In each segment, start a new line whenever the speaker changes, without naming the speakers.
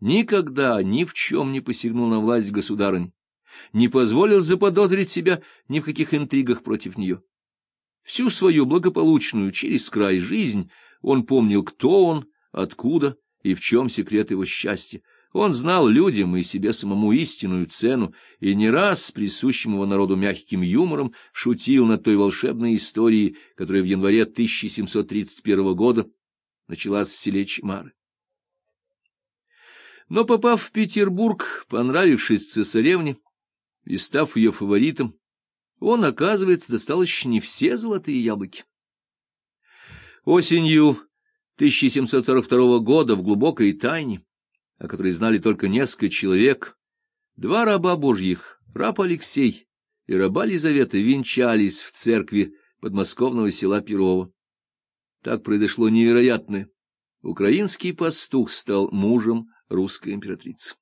никогда ни в чем не посягнул на власть государынь, не позволил заподозрить себя ни в каких интригах против нее. Всю свою благополучную через край жизнь он помнил, кто он, откуда и в чем секрет его счастья. Он знал людям и себе самому истинную цену, и не раз с присущим его народу мягким юмором шутил над той волшебной историей, которая в январе 1731 года началась в селе Чемары. Но, попав в Петербург, понравившись цесаревне и став ее фаворитом, он, оказывается, достал еще не все золотые яблоки. Осенью 1742 года в глубокой тайне, о которой знали только несколько человек, два раба божьих, раб Алексей и раба Лизавета, венчались в церкви подмосковного села Перово. Так произошло невероятное. Украинский пастух стал мужем русской императрицы.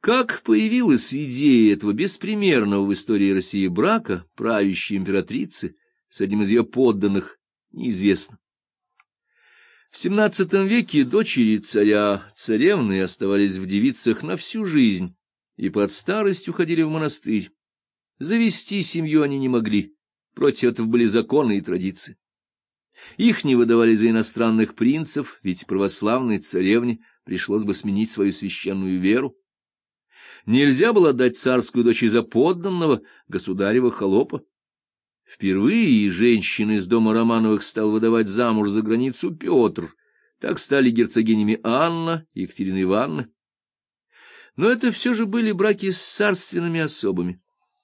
Как появилась идея этого беспримерного в истории России брака правящей императрицы с одним из ее подданных, неизвестно. В XVII веке дочери царя, царевны оставались в девицах на всю жизнь и под старость уходили в монастырь. Завести семью они не могли, против этого были законы и традиции. Их не выдавали за иностранных принцев, ведь православной царевне пришлось бы сменить свою священную веру. Нельзя было отдать царскую дочь из-за подданного государева холопа. Впервые женщины из дома Романовых стал выдавать замуж за границу Петр. Так стали герцогинями Анна и Екатерина Ивановна. Но это все же были браки с царственными особами.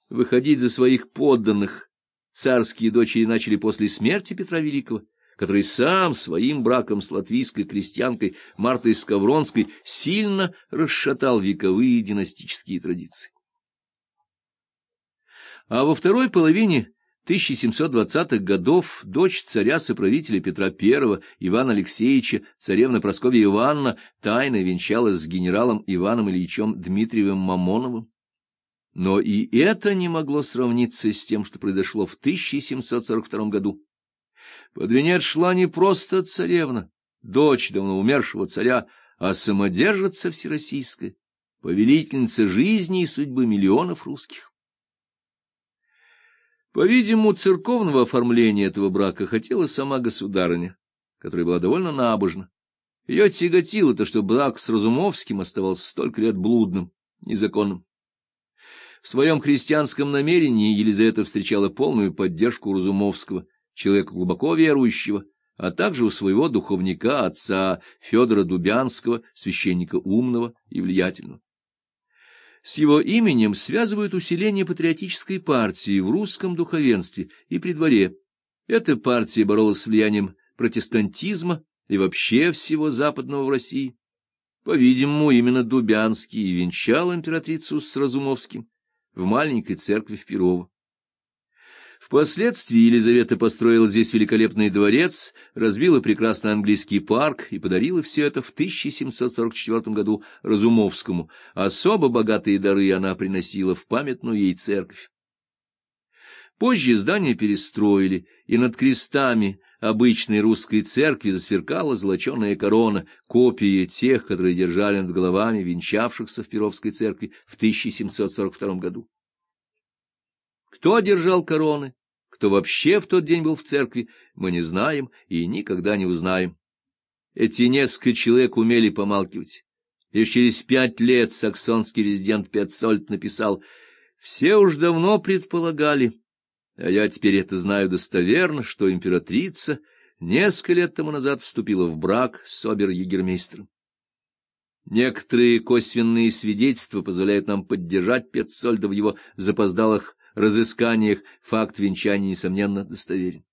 Выходить за своих подданных царские дочери начали после смерти Петра Великого, который сам своим браком с латвийской крестьянкой Мартой Скавронской сильно расшатал вековые династические традиции. А во второй половине 1720-х годов дочь царя-соправителя Петра I, Ивана Алексеевича, царевна Прасковья Ивановна, тайно венчалась с генералом Иваном Ильичем Дмитриевым Мамоновым. Но и это не могло сравниться с тем, что произошло в 1742 году. Под венец шла не просто царевна, дочь давно умершего царя, а самодержица всероссийская, повелительница жизни и судьбы миллионов русских. По-видимому, церковного оформления этого брака хотела сама государыня, которая была довольно набожна. Ее тяготило то, что брак с Разумовским оставался столько лет блудным, незаконным. В своем христианском намерении Елизавета встречала полную поддержку Разумовского, человека глубоко верующего, а также у своего духовника, отца Федора Дубянского, священника умного и влиятельного. С его именем связывают усиление патриотической партии в русском духовенстве и при дворе. Эта партия боролась с влиянием протестантизма и вообще всего западного в России. По-видимому, именно Дубянский венчал императрицу с Разумовским в маленькой церкви в Перово. Впоследствии Елизавета построила здесь великолепный дворец, развила прекрасный английский парк и подарила все это в 1744 году Разумовскому. Особо богатые дары она приносила в памятную ей церковь. Позже здание перестроили, и над крестами обычной русской церкви засверкала золоченая корона, копия тех, которые держали над головами венчавшихся в Перовской церкви в 1742 году. Кто держал короны, кто вообще в тот день был в церкви, мы не знаем и никогда не узнаем. Эти несколько человек умели помалкивать. Лишь через пять лет саксонский резидент Петцольд написал «Все уж давно предполагали, а я теперь это знаю достоверно, что императрица несколько лет тому назад вступила в брак с обер-егермейстером. Некоторые косвенные свидетельства позволяют нам поддержать Петцольда в его запоздалых разысканиях факт венчания, несомненно, достоверен.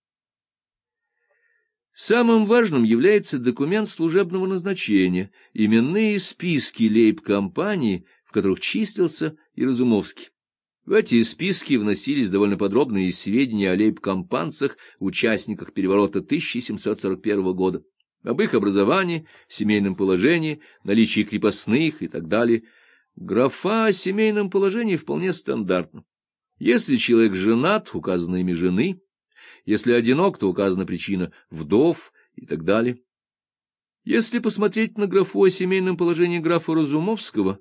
Самым важным является документ служебного назначения, именные списки лейб-компании, в которых числился и Разумовский. В эти списки вносились довольно подробные сведения о лейб-компанцах, участниках переворота 1741 года, об их образовании, семейном положении, наличии крепостных и так далее. Графа о семейном положении вполне стандартна. Если человек женат, указано имя жены, если одинок, то указана причина вдов и так далее. Если посмотреть на графу о семейном положении графа Разумовского,